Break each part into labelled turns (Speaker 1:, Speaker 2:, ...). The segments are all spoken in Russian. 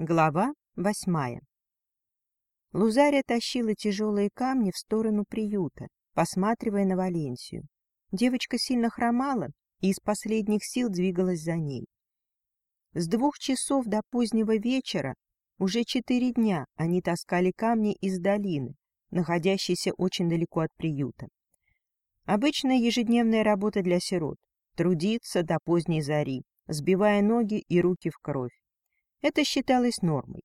Speaker 1: Глава восьмая Лузария тащила тяжелые камни в сторону приюта, посматривая на Валенсию. Девочка сильно хромала и из последних сил двигалась за ней. С двух часов до позднего вечера уже четыре дня они таскали камни из долины, находящейся очень далеко от приюта. Обычная ежедневная работа для сирот — трудиться до поздней зари, сбивая ноги и руки в кровь. Это считалось нормой.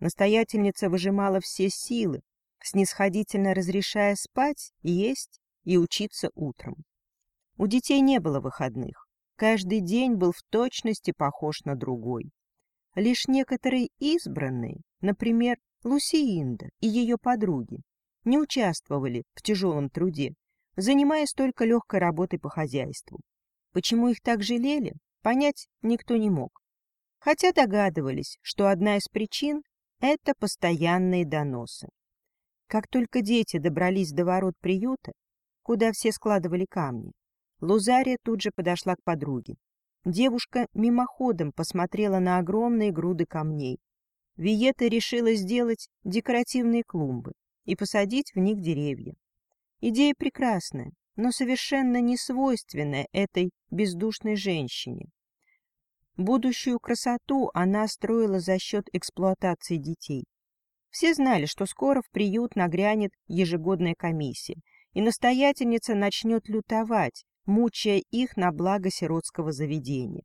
Speaker 1: Настоятельница выжимала все силы, снисходительно разрешая спать, есть и учиться утром. У детей не было выходных. Каждый день был в точности похож на другой. Лишь некоторые избранные, например, Лусиинда и ее подруги, не участвовали в тяжелом труде, занимаясь только легкой работой по хозяйству. Почему их так жалели, понять никто не мог хотя догадывались, что одна из причин — это постоянные доносы. Как только дети добрались до ворот приюта, куда все складывали камни, Лузария тут же подошла к подруге. Девушка мимоходом посмотрела на огромные груды камней. Виета решила сделать декоративные клумбы и посадить в них деревья. Идея прекрасная, но совершенно не свойственная этой бездушной женщине. Будущую красоту она строила за счет эксплуатации детей. Все знали, что скоро в приют нагрянет ежегодная комиссия, и настоятельница начнет лютовать, мучая их на благо сиротского заведения.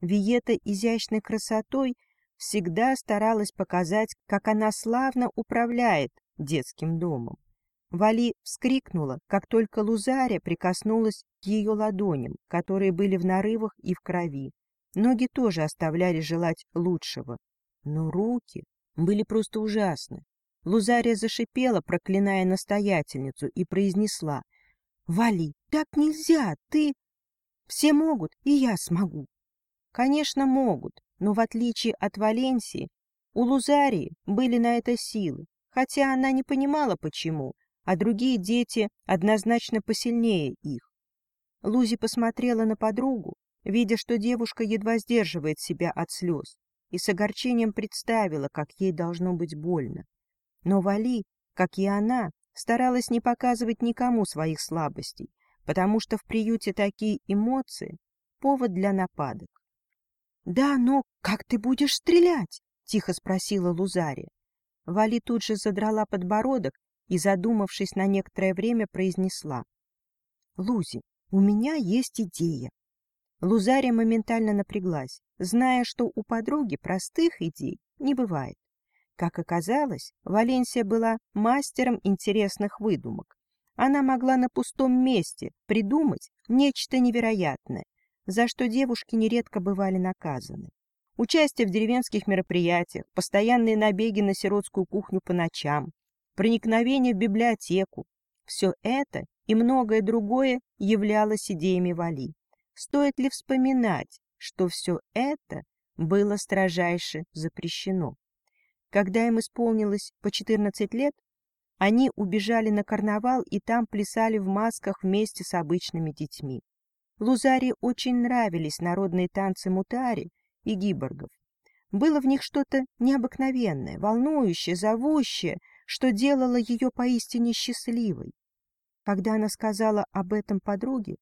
Speaker 1: Виета изящной красотой всегда старалась показать, как она славно управляет детским домом. Вали вскрикнула, как только Лузаря прикоснулась к ее ладоням, которые были в нарывах и в крови. Ноги тоже оставляли желать лучшего, но руки были просто ужасны. Лузария зашипела, проклиная настоятельницу, и произнесла. — Вали, так нельзя, ты... Все могут, и я смогу. Конечно, могут, но в отличие от Валенсии, у Лузарии были на это силы, хотя она не понимала, почему, а другие дети однозначно посильнее их. Лузи посмотрела на подругу, видя, что девушка едва сдерживает себя от слез, и с огорчением представила, как ей должно быть больно. Но Вали, как и она, старалась не показывать никому своих слабостей, потому что в приюте такие эмоции — повод для нападок. — Да, но как ты будешь стрелять? — тихо спросила Лузария. Вали тут же задрала подбородок и, задумавшись на некоторое время, произнесла. — Лузи, у меня есть идея. Лузария моментально напряглась, зная, что у подруги простых идей не бывает. Как оказалось, Валенсия была мастером интересных выдумок. Она могла на пустом месте придумать нечто невероятное, за что девушки нередко бывали наказаны. Участие в деревенских мероприятиях, постоянные набеги на сиротскую кухню по ночам, проникновение в библиотеку — все это и многое другое являлось идеями Вали. Стоит ли вспоминать, что все это было строжайше запрещено? Когда им исполнилось по 14 лет, они убежали на карнавал и там плясали в масках вместе с обычными детьми. Лузаре очень нравились народные танцы мутари и гиборгов. Было в них что-то необыкновенное, волнующее, зовущее, что делало ее поистине счастливой. Когда она сказала об этом подруге,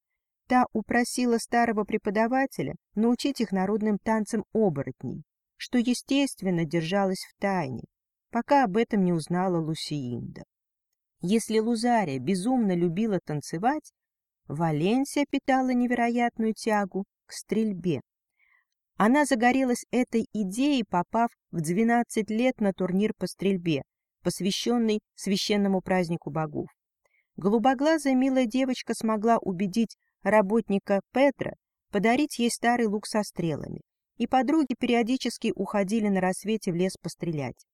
Speaker 1: Та упросила старого преподавателя научить их народным танцам оборотней, что, естественно, держалось в тайне, пока об этом не узнала Лусиинда. Если Лузария безумно любила танцевать, Валенсия питала невероятную тягу к стрельбе. Она загорелась этой идеей, попав в 12 лет на турнир по стрельбе, посвященный священному празднику богов. Голубоглазая милая девочка смогла убедить работника Петра подарить ей старый лук со стрелами, и подруги периодически уходили на рассвете в лес пострелять.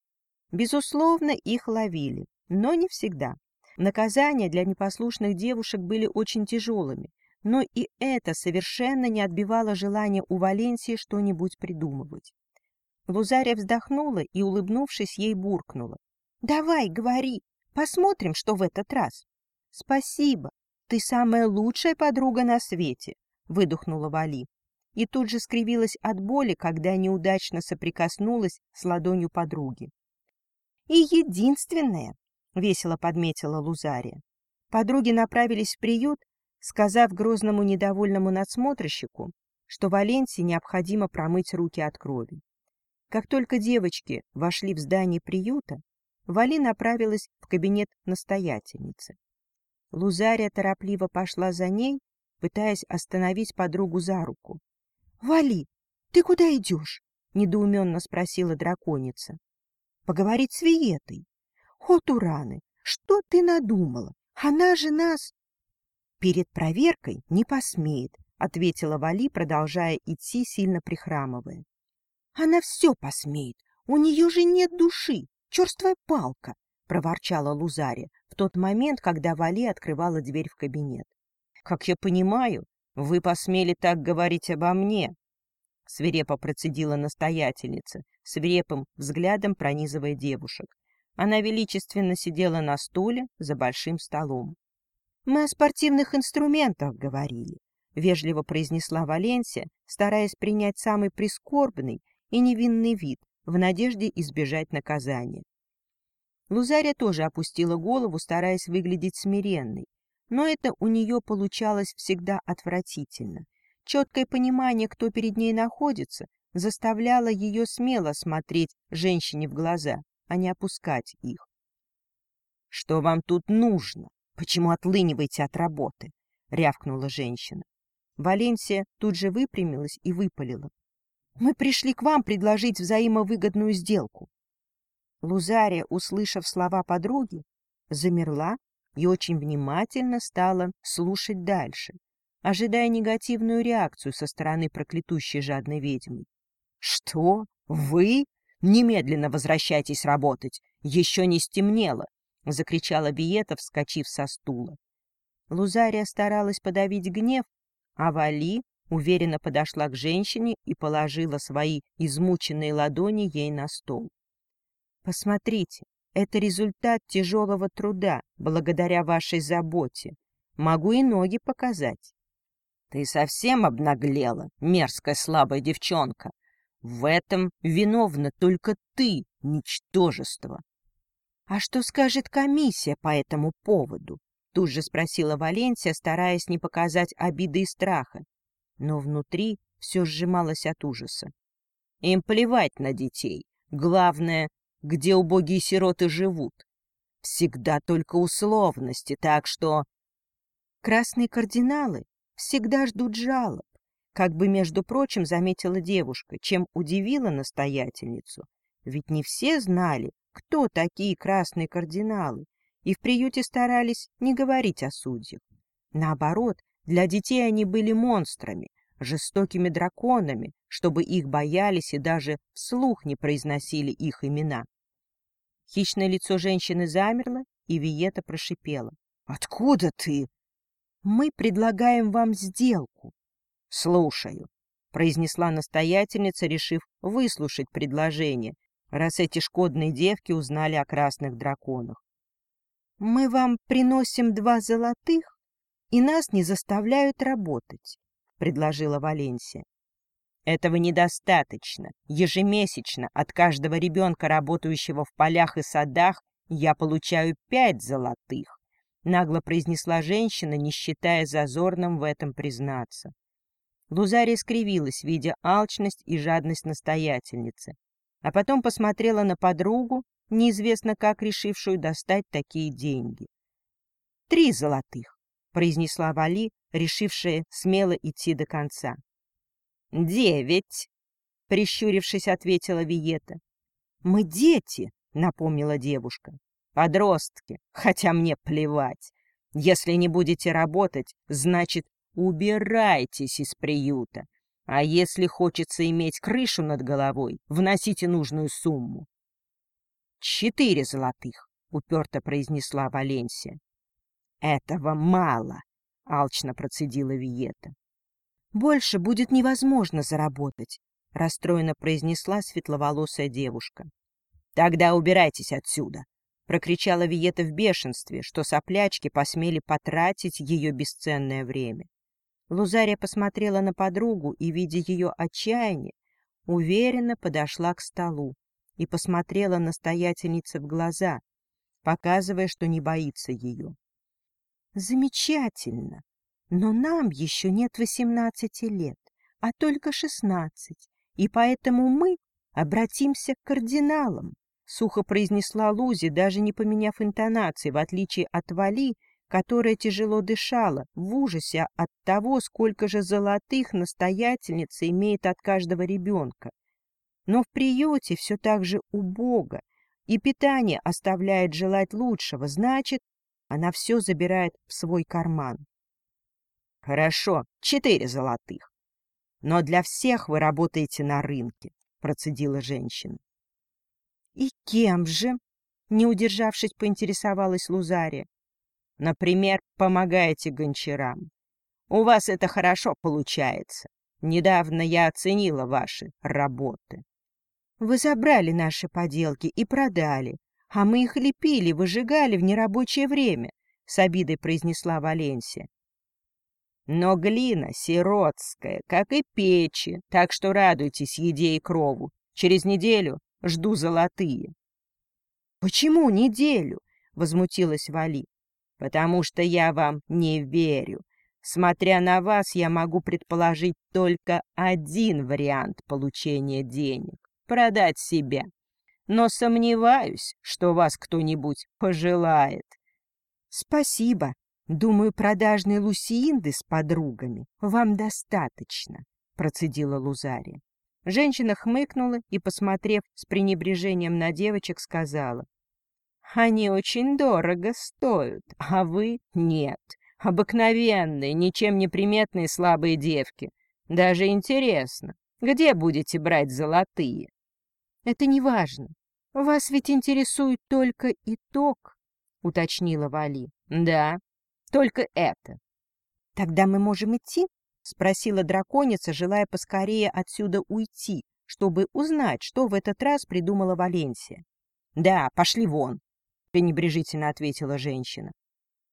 Speaker 1: Безусловно, их ловили, но не всегда. Наказания для непослушных девушек были очень тяжелыми, но и это совершенно не отбивало желания у Валенсии что-нибудь придумывать. Лузария вздохнула и, улыбнувшись, ей буркнула. — Давай, говори, посмотрим, что в этот раз. — Спасибо, «Ты самая лучшая подруга на свете!» — выдохнула Вали. и тут же скривилась от боли, когда неудачно соприкоснулась с ладонью подруги. «И единственное», — весело подметила Лузария. Подруги направились в приют, сказав грозному недовольному надсмотрщику, что Валенсии необходимо промыть руки от крови. Как только девочки вошли в здание приюта, Вали направилась в кабинет настоятельницы. Лузария торопливо пошла за ней, пытаясь остановить подругу за руку. — Вали, ты куда идешь? — недоуменно спросила драконица. — Поговорить с Виетой. — О, Тураны, что ты надумала? Она же нас... — Перед проверкой не посмеет, — ответила Вали, продолжая идти, сильно прихрамывая. — Она все посмеет. У нее же нет души черствая палка! — проворчала Лузария в тот момент, когда Вали открывала дверь в кабинет. — Как я понимаю, вы посмели так говорить обо мне, — свирепо процедила настоятельница, свирепым взглядом пронизывая девушек. Она величественно сидела на стуле за большим столом. — Мы о спортивных инструментах говорили, — вежливо произнесла Валенсия, стараясь принять самый прискорбный и невинный вид, в надежде избежать наказания. Лузария тоже опустила голову, стараясь выглядеть смиренной, но это у нее получалось всегда отвратительно. Четкое понимание, кто перед ней находится, заставляло ее смело смотреть женщине в глаза, а не опускать их. — Что вам тут нужно? Почему отлыниваете от работы? — рявкнула женщина. Валенсия тут же выпрямилась и выпалила. Мы пришли к вам предложить взаимовыгодную сделку. Лузария, услышав слова подруги, замерла и очень внимательно стала слушать дальше, ожидая негативную реакцию со стороны проклятущей жадной ведьмы. — Что? Вы? Немедленно возвращайтесь работать! Еще не стемнело! — закричала Биета, вскочив со стула. Лузария старалась подавить гнев, а Вали уверенно подошла к женщине и положила свои измученные ладони ей на стол. «Посмотрите, это результат тяжелого труда, благодаря вашей заботе. Могу и ноги показать». «Ты совсем обнаглела, мерзкая слабая девчонка. В этом виновна только ты, ничтожество». «А что скажет комиссия по этому поводу?» Тут же спросила Валенсия, стараясь не показать обиды и страха но внутри все сжималось от ужаса. Им плевать на детей. Главное, где убогие сироты живут. Всегда только условности, так что... Красные кардиналы всегда ждут жалоб, как бы, между прочим, заметила девушка, чем удивила настоятельницу. Ведь не все знали, кто такие красные кардиналы, и в приюте старались не говорить о судьях. Наоборот, для детей они были монстрами, жестокими драконами, чтобы их боялись и даже вслух не произносили их имена. Хищное лицо женщины замерло, и Виета прошипела. — Откуда ты? — Мы предлагаем вам сделку. — Слушаю, — произнесла настоятельница, решив выслушать предложение, раз эти шкодные девки узнали о красных драконах. — Мы вам приносим два золотых и нас не заставляют работать, — предложила Валенсия. Этого недостаточно. Ежемесячно от каждого ребенка, работающего в полях и садах, я получаю пять золотых, — нагло произнесла женщина, не считая зазорным в этом признаться. Лузария скривилась, видя алчность и жадность настоятельницы, а потом посмотрела на подругу, неизвестно как решившую достать такие деньги. Три золотых. — произнесла Вали, решившая смело идти до конца. «Девять!» — прищурившись, ответила Виета. «Мы дети!» — напомнила девушка. «Подростки, хотя мне плевать. Если не будете работать, значит, убирайтесь из приюта. А если хочется иметь крышу над головой, вносите нужную сумму». «Четыре золотых», — уперто произнесла Валенсия. «Этого мало», — алчно процедила Виета. «Больше будет невозможно заработать», — расстроенно произнесла светловолосая девушка. «Тогда убирайтесь отсюда», — прокричала Виета в бешенстве, что соплячки посмели потратить ее бесценное время. Лузария посмотрела на подругу и, видя ее отчаяние, уверенно подошла к столу и посмотрела настоятельнице в глаза, показывая, что не боится ее. «Замечательно, но нам еще нет восемнадцати лет, а только шестнадцать, и поэтому мы обратимся к кардиналам», — сухо произнесла Лузи, даже не поменяв интонации, в отличие от Вали, которая тяжело дышала, в ужасе от того, сколько же золотых настоятельница имеет от каждого ребенка. Но в приюте все так же убого, и питание оставляет желать лучшего, значит, она все забирает в свой карман. — Хорошо, четыре золотых. Но для всех вы работаете на рынке, — процедила женщина. — И кем же? — не удержавшись, поинтересовалась Лузария. — Например, помогаете гончарам. У вас это хорошо получается. Недавно я оценила ваши работы. Вы забрали наши поделки и продали, а мы их лепили, выжигали в нерабочее время, — с обидой произнесла Валенсия. Но глина сиротская, как и печи, так что радуйтесь еде и крову. Через неделю жду золотые. — Почему неделю? — возмутилась Вали. — Потому что я вам не верю. Смотря на вас, я могу предположить только один вариант получения денег продать себя. Но сомневаюсь, что вас кто-нибудь пожелает. Спасибо. Думаю, продажной Лусиинды с подругами вам достаточно, процедила Лузария. Женщина хмыкнула и, посмотрев с пренебрежением на девочек, сказала. «Они очень дорого стоят, а вы — нет. Обыкновенные, ничем не приметные слабые девки. Даже интересно, где будете брать золотые?» Это не важно. Вас ведь интересует только итог, — уточнила Вали. — Да, только это. — Тогда мы можем идти? — спросила драконица, желая поскорее отсюда уйти, чтобы узнать, что в этот раз придумала Валенсия. — Да, пошли вон, — пренебрежительно ответила женщина.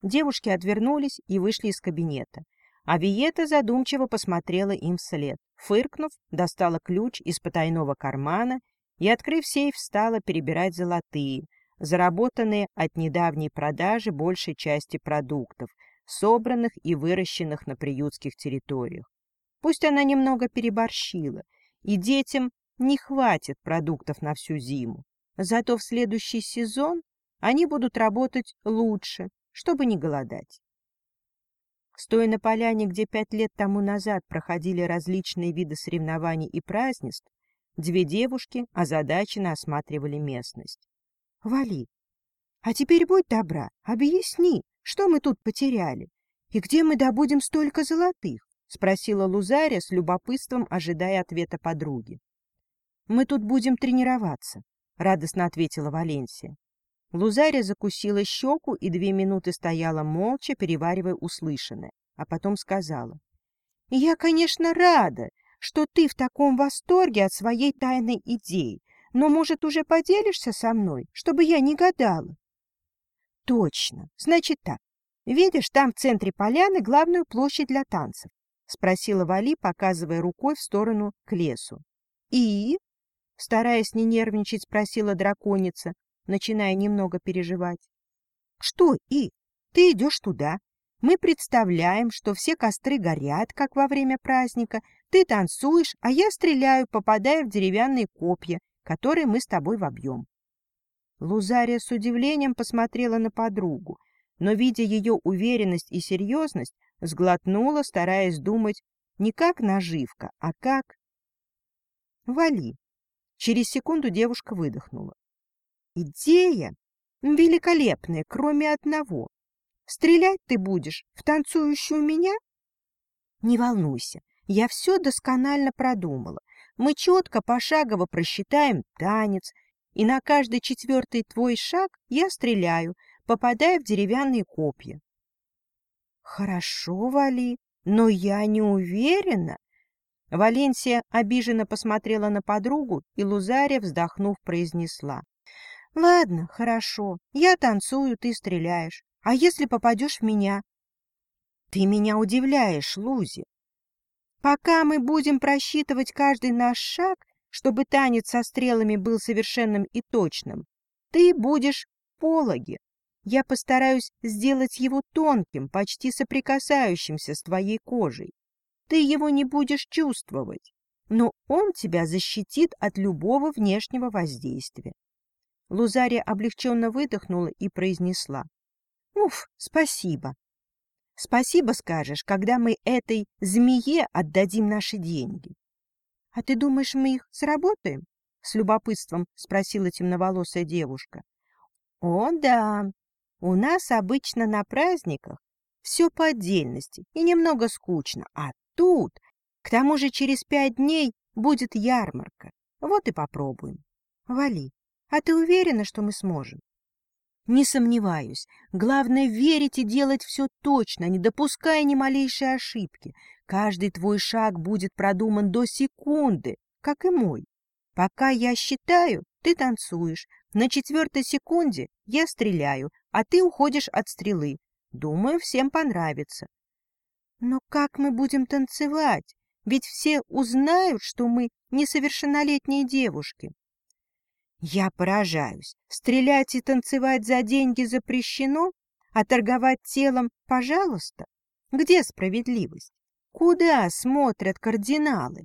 Speaker 1: Девушки отвернулись и вышли из кабинета. А Виета задумчиво посмотрела им вслед. Фыркнув, достала ключ из потайного кармана и, открыв сейф, стала перебирать золотые, заработанные от недавней продажи большей части продуктов, собранных и выращенных на приютских территориях. Пусть она немного переборщила, и детям не хватит продуктов на всю зиму, зато в следующий сезон они будут работать лучше, чтобы не голодать. Стоя на поляне, где пять лет тому назад проходили различные виды соревнований и празднеств, Две девушки озадаченно осматривали местность. — Вали, а теперь будь добра, объясни, что мы тут потеряли и где мы добудем столько золотых? — спросила Лузаря с любопытством, ожидая ответа подруги. — Мы тут будем тренироваться, — радостно ответила Валенсия. Лузаря закусила щеку и две минуты стояла молча, переваривая услышанное, а потом сказала. — Я, конечно, рада, что ты в таком восторге от своей тайной идеи, но, может, уже поделишься со мной, чтобы я не гадала? — Точно. Значит так. Видишь, там в центре поляны главную площадь для танцев? — спросила Вали, показывая рукой в сторону к лесу. — И? — стараясь не нервничать, спросила драконица, начиная немного переживать. — Что «и»? Ты идешь туда. Мы представляем, что все костры горят, как во время праздника, ты танцуешь, а я стреляю, попадая в деревянные копья, которые мы с тобой вобьем. Лузария с удивлением посмотрела на подругу, но, видя ее уверенность и серьезность, сглотнула, стараясь думать не как наживка, а как... Вали. Через секунду девушка выдохнула. Идея великолепная, кроме одного. Стрелять ты будешь в танцующую меня? Не волнуйся, я все досконально продумала. Мы четко пошагово просчитаем танец, и на каждый четвертый твой шаг я стреляю, попадая в деревянные копья. Хорошо, Вали, но я не уверена. Валенсия обиженно посмотрела на подругу, и Лузария, вздохнув, произнесла. — Ладно, хорошо, я танцую, ты стреляешь. А если попадешь в меня? Ты меня удивляешь, Лузи. Пока мы будем просчитывать каждый наш шаг, чтобы танец со стрелами был совершенным и точным, ты будешь пологи. Я постараюсь сделать его тонким, почти соприкасающимся с твоей кожей. Ты его не будешь чувствовать, но он тебя защитит от любого внешнего воздействия. Лузария облегченно выдохнула и произнесла. — Уф, спасибо. Спасибо скажешь, когда мы этой змее отдадим наши деньги. — А ты думаешь, мы их сработаем? — с любопытством спросила темноволосая девушка. — О, да. У нас обычно на праздниках все по отдельности и немного скучно, а тут, к тому же через пять дней будет ярмарка. Вот и попробуем. Вали, а ты уверена, что мы сможем? Не сомневаюсь. Главное — верить и делать все точно, не допуская ни малейшей ошибки. Каждый твой шаг будет продуман до секунды, как и мой. Пока я считаю, ты танцуешь. На четвертой секунде я стреляю, а ты уходишь от стрелы. Думаю, всем понравится. Но как мы будем танцевать? Ведь все узнают, что мы несовершеннолетние девушки. Я поражаюсь. Стрелять и танцевать за деньги запрещено, а торговать телом — пожалуйста. Где справедливость? Куда смотрят кардиналы?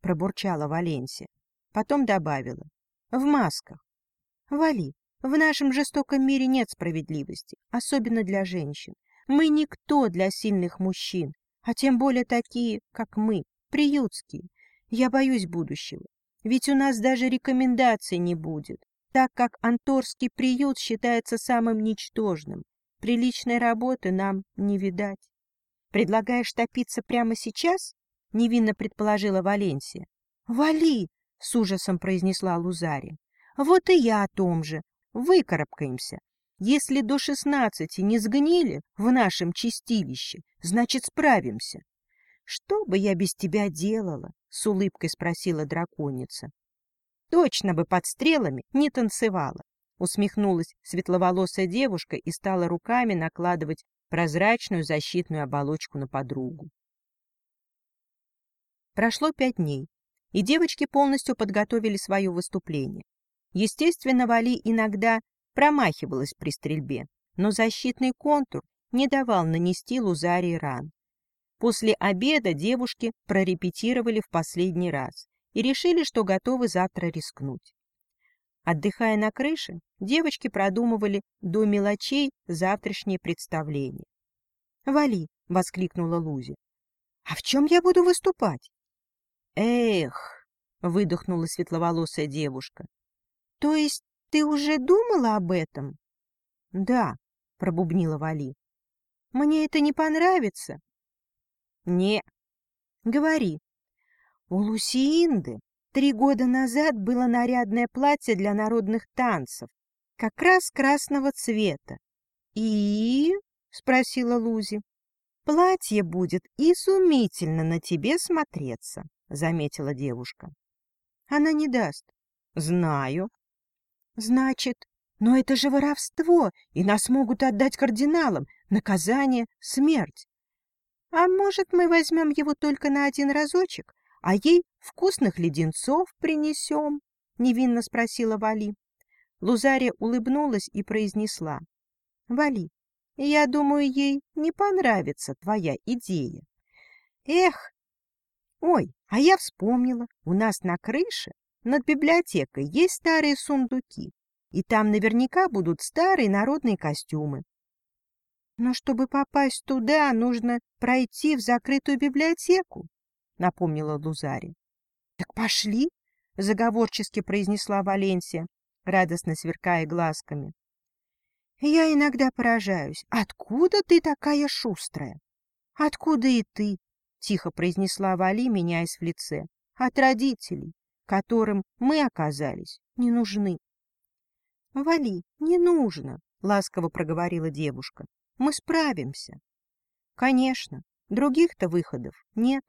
Speaker 1: Пробурчала Валенсия. Потом добавила. В масках. Вали, в нашем жестоком мире нет справедливости, особенно для женщин. Мы никто для сильных мужчин, а тем более такие, как мы, приютские. Я боюсь будущего. Ведь у нас даже рекомендаций не будет, так как Анторский приют считается самым ничтожным. Приличной работы нам не видать. Предлагаешь топиться прямо сейчас? Невинно предположила Валенсия. Вали! С ужасом произнесла Лузари. Вот и я о том же. Выкарабкаемся. Если до шестнадцати не сгнили в нашем чистилище, значит, справимся. Что бы я без тебя делала? С улыбкой спросила драконица. Точно бы под стрелами не танцевала. Усмехнулась светловолосая девушка и стала руками накладывать прозрачную защитную оболочку на подругу. Прошло пять дней, и девочки полностью подготовили свое выступление. Естественно, Вали иногда промахивалась при стрельбе, но защитный контур не давал нанести Лузарии ран. После обеда девушки прорепетировали в последний раз и решили, что готовы завтра рискнуть. Отдыхая на крыше, девочки продумывали до мелочей завтрашнее представление. «Вали!» — воскликнула Лузи. «А в чем я буду выступать?» «Эх!» — выдохнула светловолосая девушка. «То есть ты уже думала об этом?» «Да», — пробубнила Вали. «Мне это не понравится, не. Говори. У Лусиинды три года назад было нарядное платье для народных танцев, как раз красного цвета. И? спросила Лузи. Платье будет изумительно на тебе смотреться, заметила девушка. Она не даст. Знаю. Значит, но это же воровство, и нас могут отдать кардиналам. Наказание — смерть. А может, мы возьмем его только на один разочек, а ей вкусных леденцов принесем? — невинно спросила Вали. Лузария улыбнулась и произнесла. — Вали, я думаю, ей не понравится твоя идея. Эх! Ой, а я вспомнила, у нас на крыше над библиотекой есть старые сундуки, и там наверняка будут старые народные костюмы. Но чтобы попасть туда, нужно пройти в закрытую библиотеку, — напомнила Лузари. — Так пошли, — заговорчески произнесла Валенсия, радостно сверкая глазками. — Я иногда поражаюсь. Откуда ты такая шустрая? — Откуда и ты? — тихо произнесла Вали, меняясь в лице. — От родителей, которым мы оказались не нужны. — Вали, не нужно, — ласково проговорила девушка. Мы справимся. Конечно, других-то выходов нет.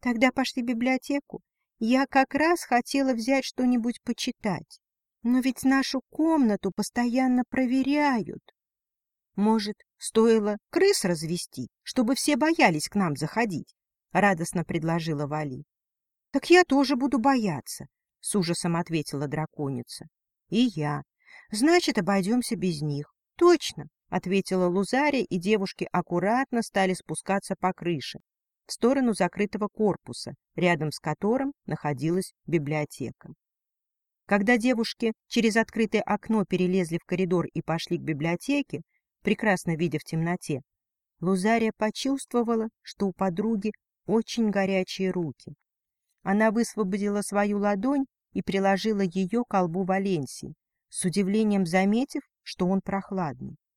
Speaker 1: Тогда пошли в библиотеку. Я как раз хотела взять что-нибудь почитать. Но ведь нашу комнату постоянно проверяют. Может, стоило крыс развести, чтобы все боялись к нам заходить? — радостно предложила Вали. — Так я тоже буду бояться, — с ужасом ответила драконица. — И я. Значит, обойдемся без них. — Точно, — ответила Лузария, и девушки аккуратно стали спускаться по крыше в сторону закрытого корпуса, рядом с которым находилась библиотека. Когда девушки через открытое окно перелезли в коридор и пошли к библиотеке, прекрасно видя в темноте, Лузария почувствовала, что у подруги очень горячие руки. Она высвободила свою ладонь и приложила ее к колбу Валенсии, с удивлением заметив, что он прохладный. —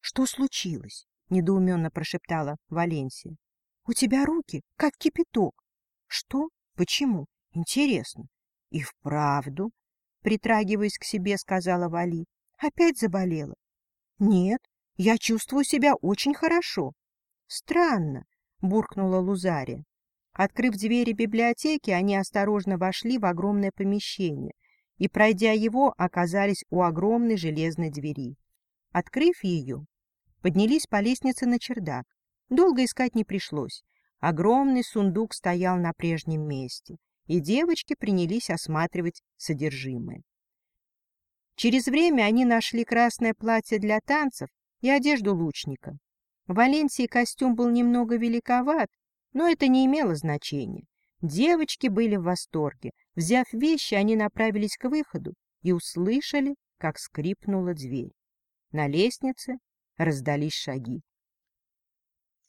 Speaker 1: Что случилось? — недоуменно прошептала Валенсия. — У тебя руки, как кипяток. — Что? Почему? Интересно. — И вправду, — притрагиваясь к себе, сказала Вали. — Опять заболела? — Нет, я чувствую себя очень хорошо. — Странно, — буркнула Лузария. Открыв двери библиотеки, они осторожно вошли в огромное помещение и, пройдя его, оказались у огромной железной двери. Открыв ее, поднялись по лестнице на чердак. Долго искать не пришлось. Огромный сундук стоял на прежнем месте и девочки принялись осматривать содержимое. Через время они нашли красное платье для танцев и одежду лучника. В Валенсии костюм был немного великоват, но это не имело значения. Девочки были в восторге. Взяв вещи, они направились к выходу и услышали, как скрипнула дверь. На лестнице раздались шаги.